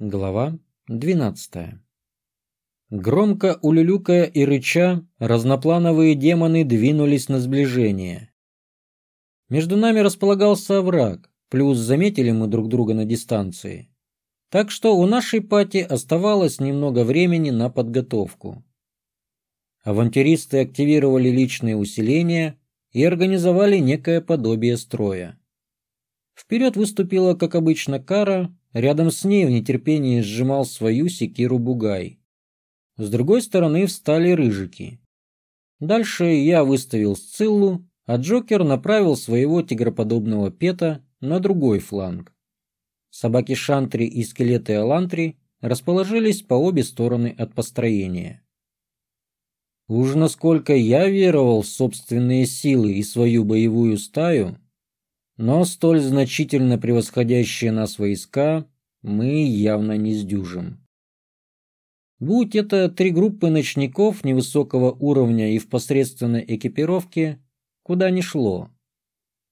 Глава 12. Громко улюлюкая и рыча, разноплановые демоны двинулись на сближение. Между нами располагался овраг, плюс заметили мы друг друга на дистанции. Так что у нашей пати оставалось немного времени на подготовку. Авантюристы активировали личные усиления и организовали некое подобие строя. Вперед выступила, как обычно, Кара, Рядом с ней в нетерпении сжимал свою секиру бугай. С другой стороны встали рыжики. Дальше я выставил Сциллу, а Джокер направил своего тигроподобного пета на другой фланг. Собаки Шантри и скелеты Алантри расположились по обе стороны от построения. Уж насколько я веровал в собственные силы и свою боевую стаю, но столь значительно превосходящие нас войска мы явно не сдюжим. Будь это три группы ночников невысокого уровня и в посредственной экипировке, куда ни шло.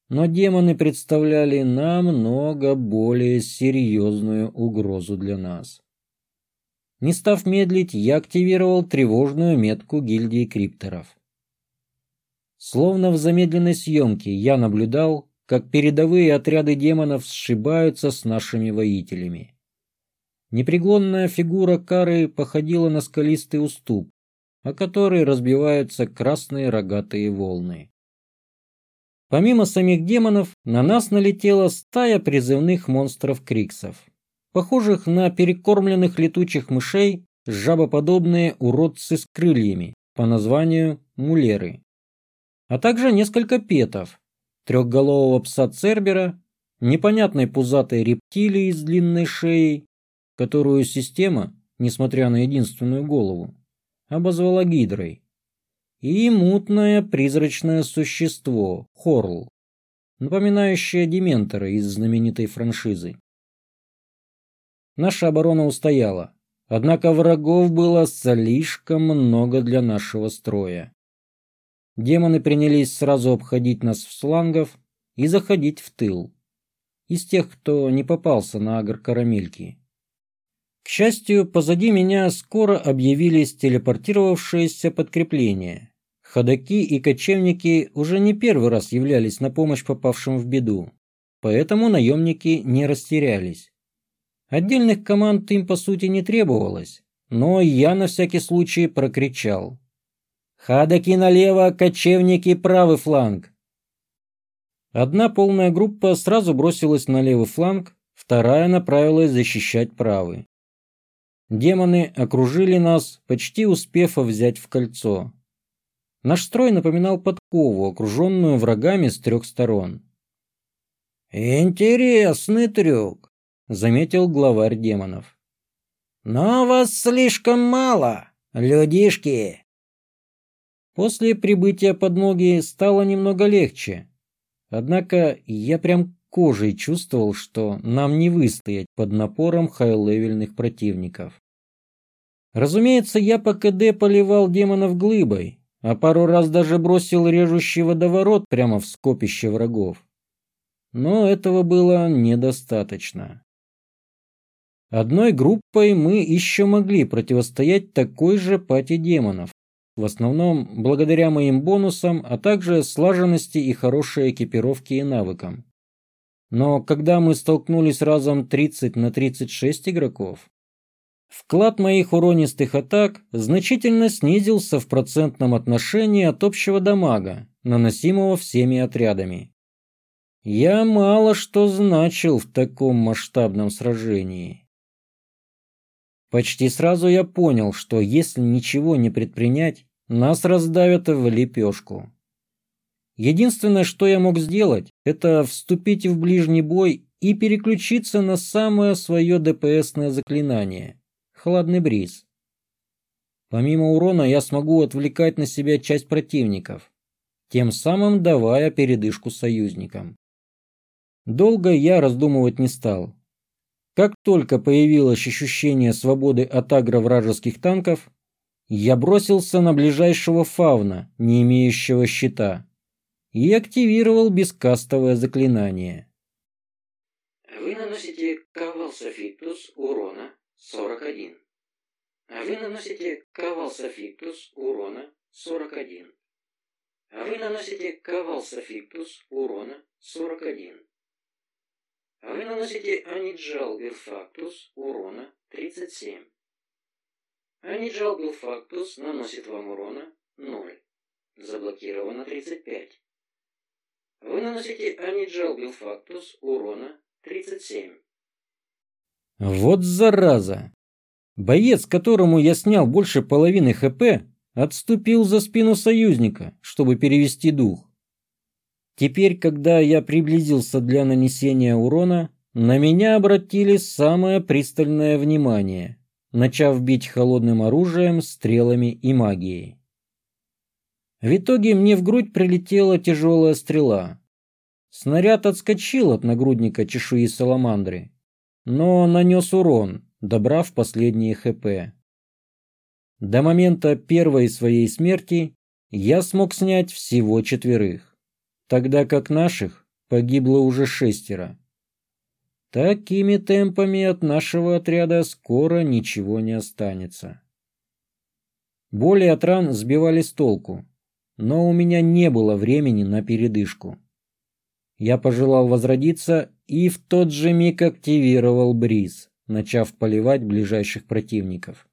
Но демоны представляли намного более серьезную угрозу для нас. Не став медлить, я активировал тревожную метку гильдии крипторов. Словно в замедленной съемке я наблюдал, как передовые отряды демонов сшибаются с нашими воителями. Непреклонная фигура Кары походила на скалистый уступ, о который разбиваются красные рогатые волны. Помимо самих демонов, на нас налетела стая призывных монстров-криксов, похожих на перекормленных летучих мышей, жабоподобные уродцы с крыльями по названию мулеры, а также несколько петов, трехголового пса Цербера, непонятной пузатой рептилии с длинной шеей, которую система, несмотря на единственную голову, обозвала Гидрой, и мутное призрачное существо Хорл, напоминающее Дементора из знаменитой франшизы. Наша оборона устояла, однако врагов было слишком много для нашего строя. Демоны принялись сразу обходить нас в слангов и заходить в тыл. Из тех, кто не попался на агр карамельки. К счастью, позади меня скоро объявились телепортировавшиеся подкрепления. Ходаки и кочевники уже не первый раз являлись на помощь попавшим в беду, поэтому наемники не растерялись. Отдельных команд им по сути не требовалось, но я на всякий случай прокричал. Хадаки налево, кочевники правый фланг. Одна полная группа сразу бросилась на левый фланг, вторая направилась защищать правый. Демоны окружили нас, почти успев взять в кольцо. Наш строй напоминал подкову, окруженную врагами с трех сторон. «Интересный трюк», — заметил главарь демонов. «Но вас слишком мало, людишки!» После прибытия подмоги стало немного легче. Однако я прям кожей чувствовал, что нам не выстоять под напором хай-левельных противников. Разумеется, я по КД поливал демонов глыбой, а пару раз даже бросил режущий водоворот прямо в скопище врагов. Но этого было недостаточно. Одной группой мы еще могли противостоять такой же пати демонов, в основном благодаря моим бонусам, а также слаженности и хорошей экипировке и навыкам. Но когда мы столкнулись разом 30 на 36 игроков, вклад моих уронистых атак значительно снизился в процентном отношении от общего дамага, наносимого всеми отрядами. Я мало что значил в таком масштабном сражении. Почти сразу я понял, что если ничего не предпринять, нас раздавят в лепешку. Единственное, что я мог сделать, это вступить в ближний бой и переключиться на самое свое ДПСное заклинание – хладный бриз. Помимо урона я смогу отвлекать на себя часть противников, тем самым давая передышку союзникам. Долго я раздумывать не стал. Как только появилось ощущение свободы от агро-вражеских танков, я бросился на ближайшего фауна, не имеющего щита, и активировал бескастовое заклинание. Вы наносите кавал кавалсофиктус урона 41. А вы наносите кавалсофиктус урона 41. А вы наносите кавалсофиктус урона 41. Вы наносите аниджал вирфактус урона 37. Аниджал билфактус наносит вам урона 0. Заблокировано 35. Вы наносите Аниджал Билфактус урона 37. Вот зараза! Боец, которому я снял больше половины ХП, отступил за спину союзника, чтобы перевести дух. Теперь, когда я приблизился для нанесения урона, на меня обратили самое пристальное внимание, начав бить холодным оружием, стрелами и магией. В итоге мне в грудь прилетела тяжелая стрела. Снаряд отскочил от нагрудника чешуи саламандры, но нанес урон, добрав последние ХП. До момента первой своей смерти я смог снять всего четверых, тогда как наших погибло уже шестеро. Такими темпами от нашего отряда скоро ничего не останется. Боли от ран сбивали с толку, но у меня не было времени на передышку. Я пожелал возродиться и в тот же миг активировал бриз, начав поливать ближайших противников.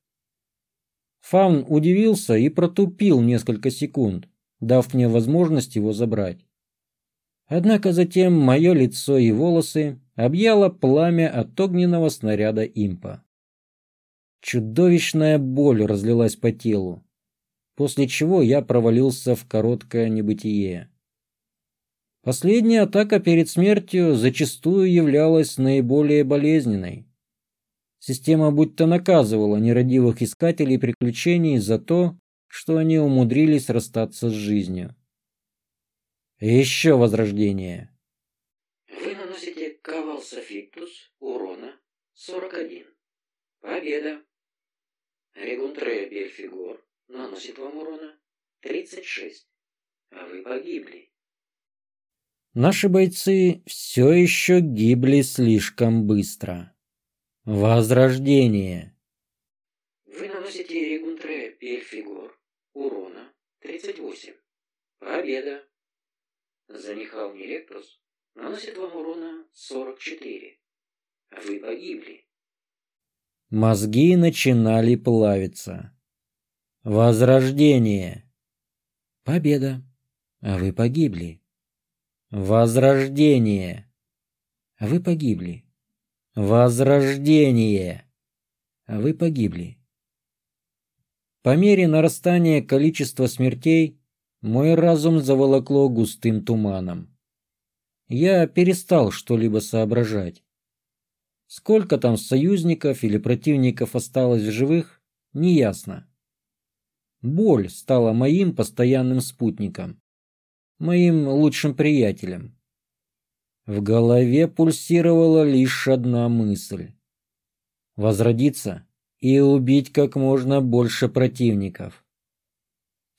Фаун удивился и протупил несколько секунд, дав мне возможность его забрать. Однако затем мое лицо и волосы объяло пламя от огненного снаряда импа. Чудовищная боль разлилась по телу, после чего я провалился в короткое небытие. Последняя атака перед смертью зачастую являлась наиболее болезненной. Система будто наказывала нерадивых искателей приключений за то, что они умудрились расстаться с жизнью. Еще возрождение. Вы наносите кавалсофиктус урона 41. Победа. Регунтрея Бельфигор наносит вам урона 36. А вы погибли. Наши бойцы все еще гибли слишком быстро. Возрождение. Вы наносите Регунтрея Бельфигор урона 38. Победа. Занихал Неректус наносит вам урона 44. А вы погибли. Мозги начинали плавиться. Возрождение. Победа. А вы погибли. Возрождение. А вы погибли. Возрождение. А вы погибли. По мере нарастания количества смертей мой разум заволокло густым туманом. Я перестал что-либо соображать. Сколько там союзников или противников осталось в живых, неясно. Боль стала моим постоянным спутником, моим лучшим приятелем. В голове пульсировала лишь одна мысль — возродиться и убить как можно больше противников.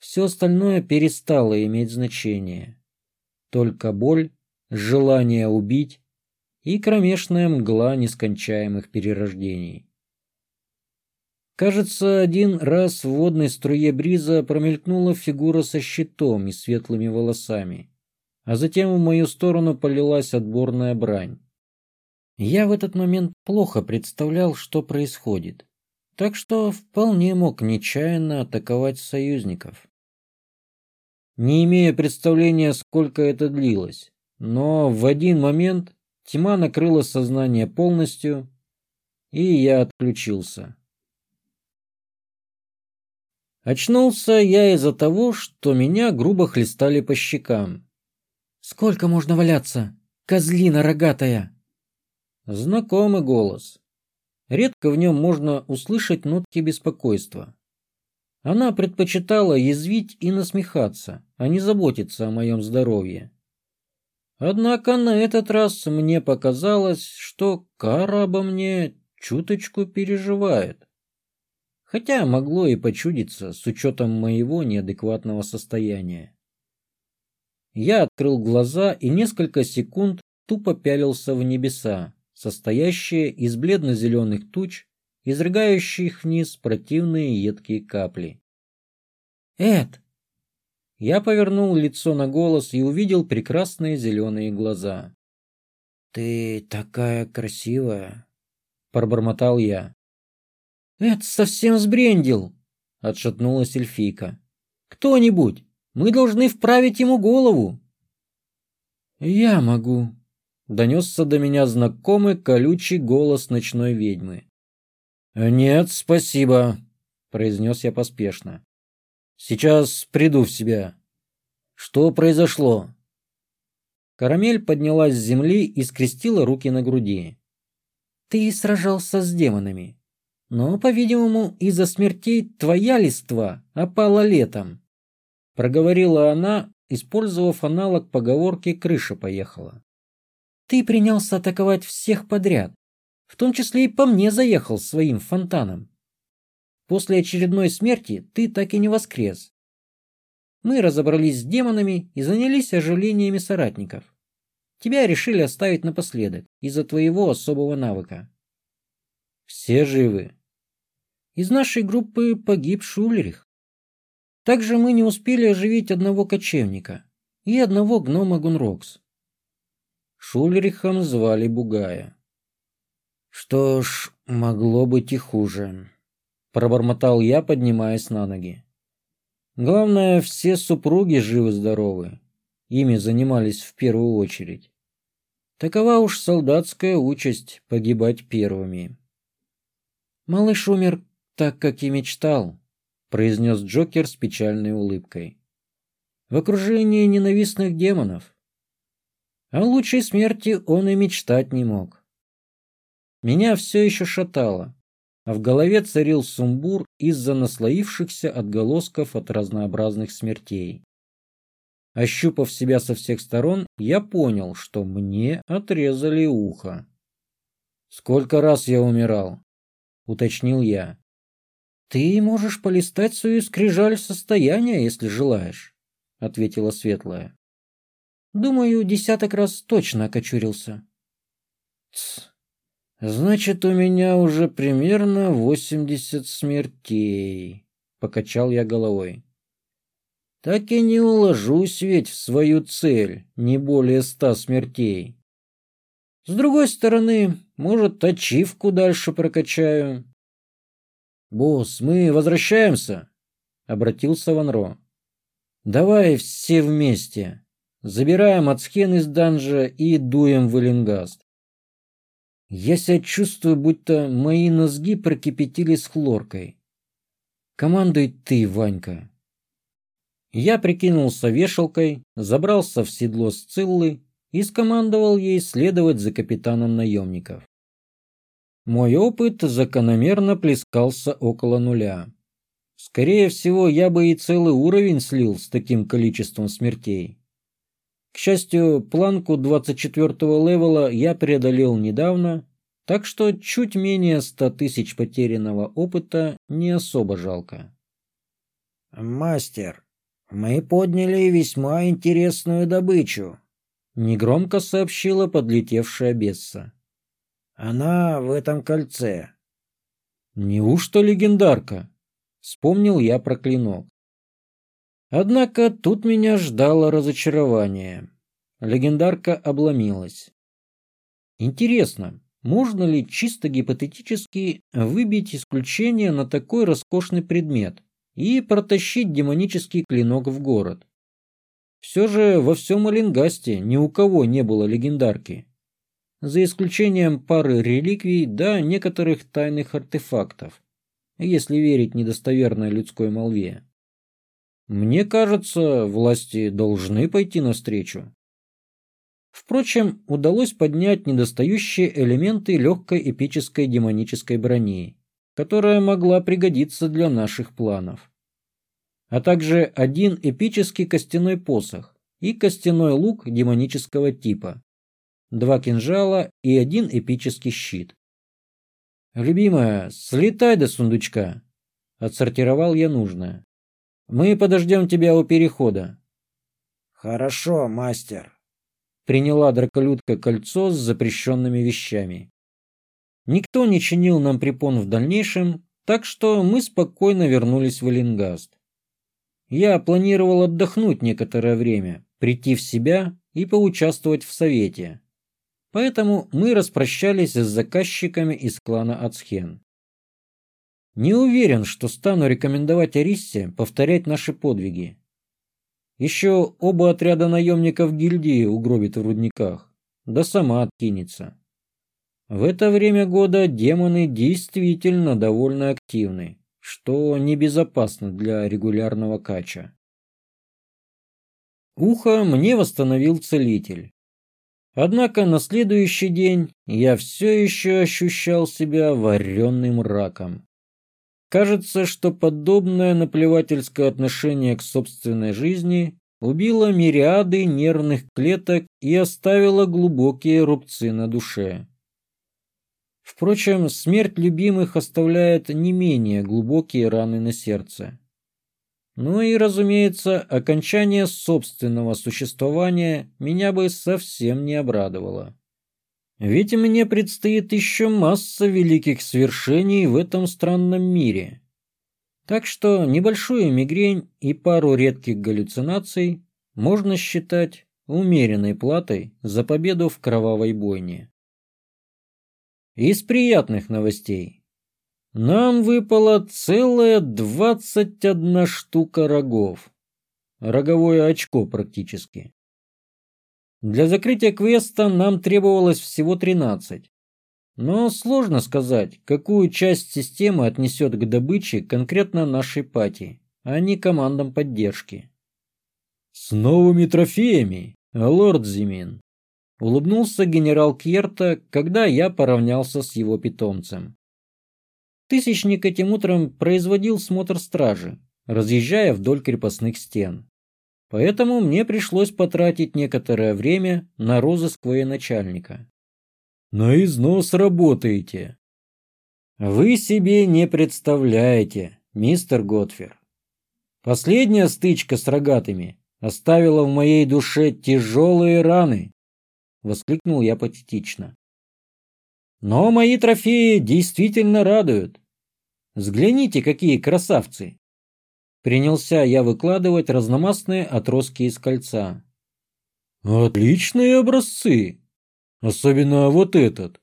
Все остальное перестало иметь значение. Только боль, желание убить и кромешная мгла нескончаемых перерождений. Кажется, один раз в водной струе бриза промелькнула фигура со щитом и светлыми волосами, а затем в мою сторону полилась отборная брань. Я в этот момент плохо представлял, что происходит, так что вполне мог нечаянно атаковать союзников. Не имея представления, сколько это длилось, но в один момент тьма накрыла сознание полностью, и я отключился. Очнулся я из-за того, что меня грубо хлестали по щекам. «Сколько можно валяться? Козлина рогатая!» Знакомый голос. Редко в нем можно услышать нотки беспокойства. Она предпочитала язвить и насмехаться, а не заботиться о моем здоровье. Однако на этот раз мне показалось, что Кара обо мне чуточку переживает хотя могло и почудиться с учетом моего неадекватного состояния. Я открыл глаза и несколько секунд тупо пялился в небеса, состоящее из бледно-зеленых туч, изрыгающих вниз противные едкие капли. «Эд!» Я повернул лицо на голос и увидел прекрасные зеленые глаза. «Ты такая красивая!» — пробормотал я. «Эд совсем сбрендил!» — отшатнулась эльфийка. «Кто-нибудь! Мы должны вправить ему голову!» «Я могу!» — донесся до меня знакомый колючий голос ночной ведьмы. «Нет, спасибо», — произнес я поспешно. «Сейчас приду в себя. Что произошло?» Карамель поднялась с земли и скрестила руки на груди. «Ты сражался с демонами, но, по-видимому, из-за смертей твоя листва опала летом», — проговорила она, использовав аналог поговорки «крыша поехала». «Ты принялся атаковать всех подряд, в том числе и по мне заехал своим фонтаном. После очередной смерти ты так и не воскрес. Мы разобрались с демонами и занялись оживлениями соратников. Тебя решили оставить напоследок из-за твоего особого навыка. Все живы. Из нашей группы погиб Шулерих. Также мы не успели оживить одного кочевника и одного гнома Гунрокс. Шулерихом звали Бугая. Что ж, могло быть и хуже, пробормотал я, поднимаясь на ноги. Главное, все супруги живы-здоровы. Ими занимались в первую очередь. Такова уж солдатская участь погибать первыми. Малыш умер так, как и мечтал, произнес Джокер с печальной улыбкой. В окружении ненавистных демонов. О лучшей смерти он и мечтать не мог. Меня все еще шатало, а в голове царил сумбур из-за наслоившихся отголосков от разнообразных смертей. Ощупав себя со всех сторон, я понял, что мне отрезали ухо. «Сколько раз я умирал?» — уточнил я. «Ты можешь полистать свою скрижаль состояния, если желаешь», — ответила Светлая. «Думаю, десяток раз точно окочурился». «Тсс, Значит, у меня уже примерно восемьдесят смертей, покачал я головой. Так и не уложусь ведь в свою цель, не более ста смертей. С другой стороны, может, ачивку дальше прокачаю. Босс, мы возвращаемся, обратился Ванро. Давай все вместе. Забираем ацхен из данжа и дуем в Эллингаст. Я себя чувствую, будто мои нозги прокипятили с хлоркой. Командуй ты, Ванька. Я прикинулся вешалкой, забрался в седло Сциллы и скомандовал ей следовать за капитаном наемников. Мой опыт закономерно плескался около нуля. Скорее всего, я бы и целый уровень слил с таким количеством смертей. К счастью, планку 24-го левела я преодолел недавно, так что чуть менее 100 тысяч потерянного опыта не особо жалко. «Мастер, мы подняли весьма интересную добычу», — негромко сообщила подлетевшая Бесса. «Она в этом кольце». «Неужто легендарка?» — вспомнил я про клинок. Однако тут меня ждало разочарование. Легендарка обломилась. Интересно, можно ли чисто гипотетически выбить исключение на такой роскошный предмет и протащить демонический клинок в город? Все же во всем Олингасте ни у кого не было легендарки. За исключением пары реликвий да некоторых тайных артефактов, если верить недостоверной людской молве. Мне кажется, власти должны пойти навстречу. Впрочем, удалось поднять недостающие элементы легкой эпической демонической брони, которая могла пригодиться для наших планов. А также один эпический костяной посох и костяной лук демонического типа, два кинжала и один эпический щит. «Любимая, слетай до сундучка!» Отсортировал я нужное. Мы подождем тебя у перехода. Хорошо, мастер. приняла драколюдка кольцо с запрещенными вещами. Никто не чинил нам препон в дальнейшем, так что мы спокойно вернулись в Эллингаст. Я планировал отдохнуть некоторое время, прийти в себя и поучаствовать в совете. Поэтому мы распрощались с заказчиками из клана Ацхен. Не уверен, что стану рекомендовать Ариссе повторять наши подвиги. Еще оба отряда наемников гильдии угробит в рудниках, да сама откинется. В это время года демоны действительно довольно активны, что небезопасно для регулярного кача. Ухо мне восстановил целитель. Однако на следующий день я все еще ощущал себя вареным раком. Кажется, что подобное наплевательское отношение к собственной жизни убило мириады нервных клеток и оставило глубокие рубцы на душе. Впрочем, смерть любимых оставляет не менее глубокие раны на сердце. Ну и, разумеется, окончание собственного существования меня бы совсем не обрадовало. Ведь мне предстоит еще масса великих свершений в этом странном мире. Так что небольшую мигрень и пару редких галлюцинаций можно считать умеренной платой за победу в кровавой бойне. Из приятных новостей. Нам выпала целая двадцать одна штука рогов. Роговое очко практически. Для закрытия квеста нам требовалось всего 13. Но сложно сказать, какую часть системы отнесет к добыче конкретно нашей пати, а не командам поддержки. «С новыми трофеями, лорд Зимин!» Улыбнулся генерал Кьерта, когда я поравнялся с его питомцем. Тысячник этим утром производил смотр стражи, разъезжая вдоль крепостных стен. Поэтому мне пришлось потратить некоторое время на розыск военачальника. На износ работаете. Вы себе не представляете, мистер Готфер. Последняя стычка с рогатыми оставила в моей душе тяжелые раны, воскликнул я патетично. Но мои трофеи действительно радуют. Взгляните, какие красавцы. Принялся я выкладывать разномастные отростки из кольца. Отличные образцы. Особенно вот этот.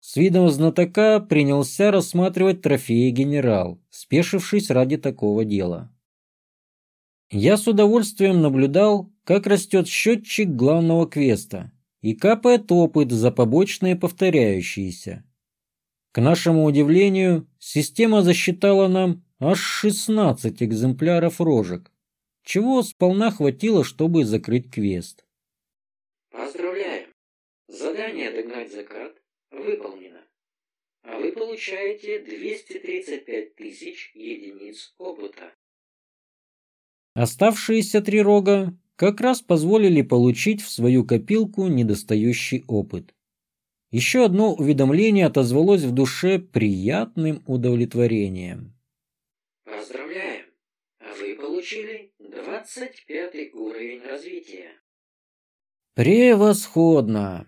С видом знатока принялся рассматривать трофеи генерал, спешившись ради такого дела. Я с удовольствием наблюдал, как растет счетчик главного квеста и капает опыт за побочные повторяющиеся. К нашему удивлению, система засчитала нам аж 16 экземпляров рожек, чего сполна хватило, чтобы закрыть квест. Поздравляем! Задание «Догнать закат» выполнено. А вы получаете 235 тысяч единиц опыта. Оставшиеся три рога как раз позволили получить в свою копилку недостающий опыт. Еще одно уведомление отозвалось в душе приятным удовлетворением. Поздравляем! Вы получили 25 уровень развития. Превосходно!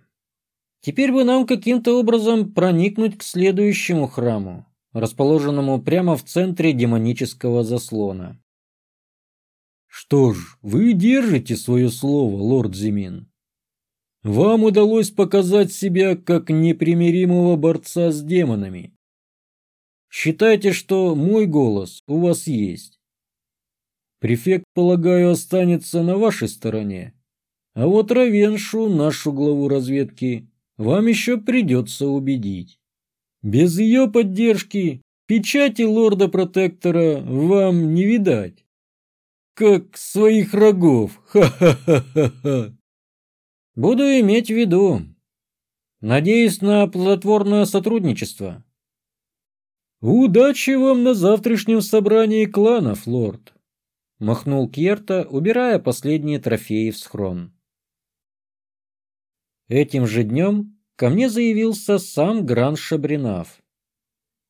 Теперь бы нам каким-то образом проникнуть к следующему храму, расположенному прямо в центре демонического заслона. Что ж, вы держите свое слово, лорд Зимин. Вам удалось показать себя как непримиримого борца с демонами. Считайте, что мой голос у вас есть. Префект, полагаю, останется на вашей стороне. А вот Равеншу, нашу главу разведки, вам еще придется убедить. Без ее поддержки печати лорда-протектора вам не видать. Как своих рогов. Ха-ха-ха-ха. Буду иметь в виду. Надеюсь на плодотворное сотрудничество. «Удачи вам на завтрашнем собрании кланов, лорд!» — махнул Кьерта, убирая последние трофеи в схрон. Этим же днем ко мне заявился сам Гран Шабринав.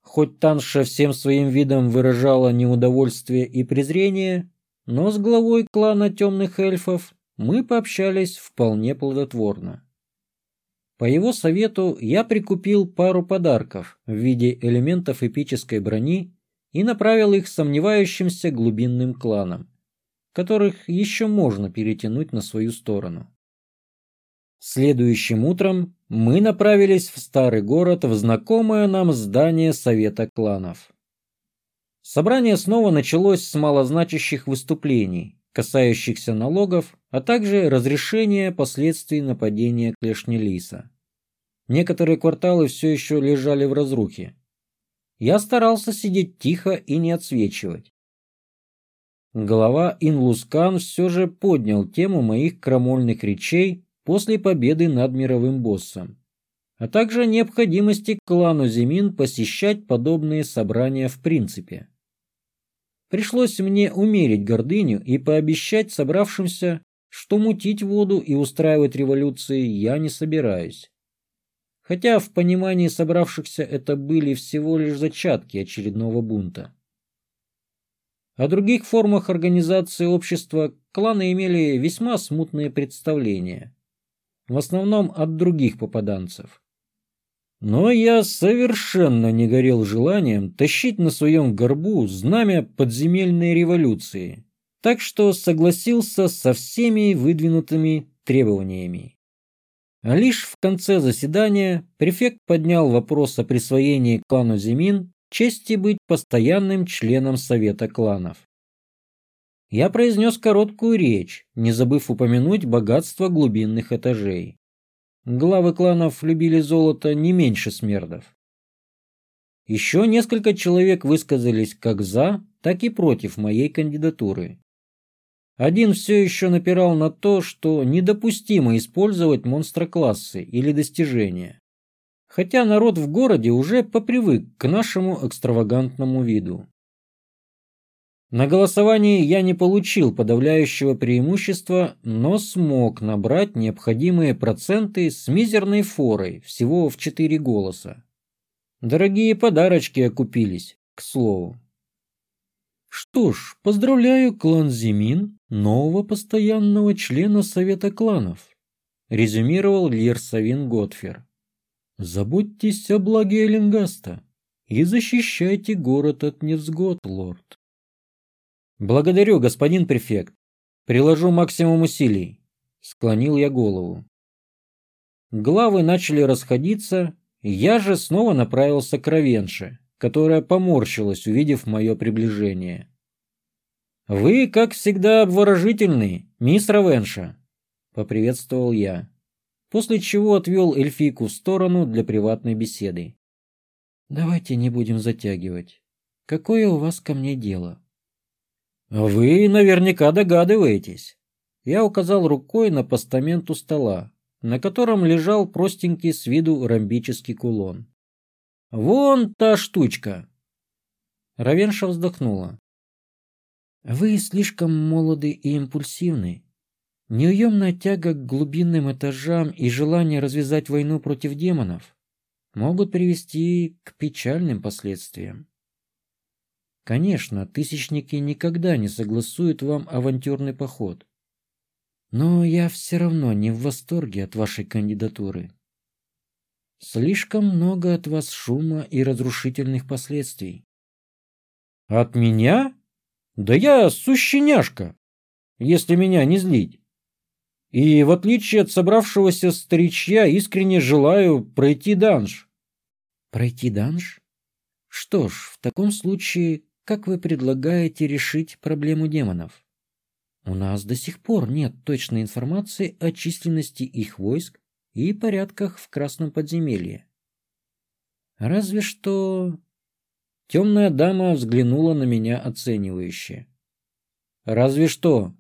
Хоть Танша всем своим видом выражала неудовольствие и презрение, но с главой клана темных эльфов мы пообщались вполне плодотворно. По его совету я прикупил пару подарков в виде элементов эпической брони и направил их сомневающимся глубинным кланам, которых еще можно перетянуть на свою сторону. Следующим утром мы направились в старый город в знакомое нам здание Совета кланов. Собрание снова началось с малозначащих выступлений, касающихся налогов, а также разрешения последствий нападения Клешнелиса. Некоторые кварталы все еще лежали в разрухе. Я старался сидеть тихо и не отсвечивать. Глава Инлускан все же поднял тему моих крамольных речей после победы над мировым боссом, а также необходимости клану Зимин посещать подобные собрания в принципе. Пришлось мне умерить гордыню и пообещать собравшимся, что мутить воду и устраивать революции я не собираюсь. Хотя в понимании собравшихся это были всего лишь зачатки очередного бунта. О других формах организации общества кланы имели весьма смутные представления в основном от других попаданцев. Но я совершенно не горел желанием тащить на своем горбу знамя подземельной революции, так что согласился со всеми выдвинутыми требованиями. А лишь в конце заседания префект поднял вопрос о присвоении клану Зимин чести быть постоянным членом Совета кланов. Я произнес короткую речь, не забыв упомянуть богатство глубинных этажей. Главы кланов любили золото не меньше смердов. Еще несколько человек высказались как за, так и против моей кандидатуры. Один все еще напирал на то, что недопустимо использовать монстроклассы или достижения. Хотя народ в городе уже попривык к нашему экстравагантному виду. На голосовании я не получил подавляющего преимущества, но смог набрать необходимые проценты с мизерной форой всего в 4 голоса. Дорогие подарочки окупились, к слову. Что ж, поздравляю клан Зимин, нового постоянного члена Совета кланов, резюмировал Лирсавин Готфер. Заботьтесь о благе Эленгаста и защищайте город от невзгод, лорд. Благодарю, господин префект. Приложу максимум усилий. Склонил я голову. Главы начали расходиться, я же снова направился к Равенше, которая поморщилась, увидев мое приближение. «Вы, как всегда, обворожительны, мисс Равенша», — поприветствовал я, после чего отвел эльфийку в сторону для приватной беседы. «Давайте не будем затягивать. Какое у вас ко мне дело?» «Вы наверняка догадываетесь». Я указал рукой на постамент у стола, на котором лежал простенький с виду ромбический кулон. «Вон та штучка!» Равенша вздохнула. «Вы слишком молоды и импульсивны. Неуемная тяга к глубинным этажам и желание развязать войну против демонов могут привести к печальным последствиям. Конечно, тысячники никогда не согласуют вам авантюрный поход. Но я все равно не в восторге от вашей кандидатуры. Слишком много от вас шума и разрушительных последствий. От меня? Да я сущеняшка, если меня не злить. И в отличие от собравшегося старичья искренне желаю пройти данж. Пройти данж? Что ж, в таком случае как вы предлагаете решить проблему демонов? У нас до сих пор нет точной информации о численности их войск и порядках в Красном подземелье. Разве что... Темная дама взглянула на меня оценивающе. Разве что...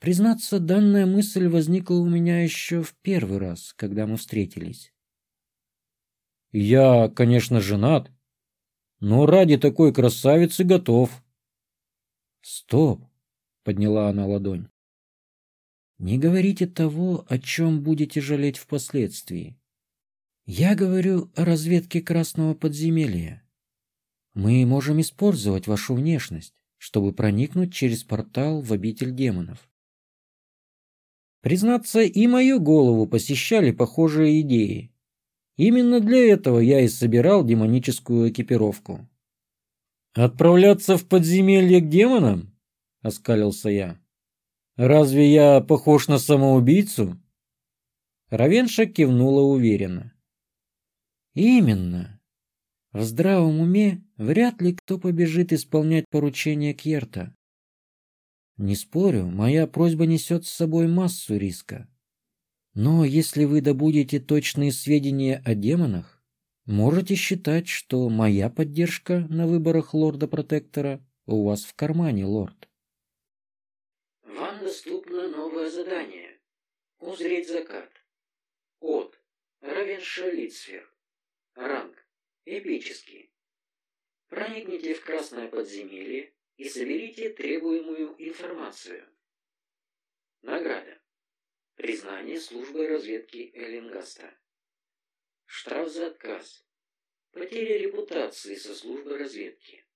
Признаться, данная мысль возникла у меня еще в первый раз, когда мы встретились. Я, конечно, женат, но ради такой красавицы готов. Стоп, подняла она ладонь. Не говорите того, о чем будете жалеть впоследствии. Я говорю о разведке красного подземелья. Мы можем использовать вашу внешность, чтобы проникнуть через портал в обитель демонов. Признаться, и мою голову посещали похожие идеи. Именно для этого я и собирал демоническую экипировку. «Отправляться в подземелье к демонам?» — оскалился я. «Разве я похож на самоубийцу?» Равенша кивнула уверенно. «Именно. В здравом уме вряд ли кто побежит исполнять поручение Кьерта. Не спорю, моя просьба несет с собой массу риска. Но если вы добудете точные сведения о демонах, можете считать, что моя поддержка на выборах лорда-протектора у вас в кармане, лорд. Вам доступно новое задание. Узреть закат. От Равенша Лицфер. Ранг. Эпический. Проникните в красное подземелье и соберите требуемую информацию. Награда. Признание службы разведки Эллингаста. Штраф за отказ. Потеря репутации со службы разведки.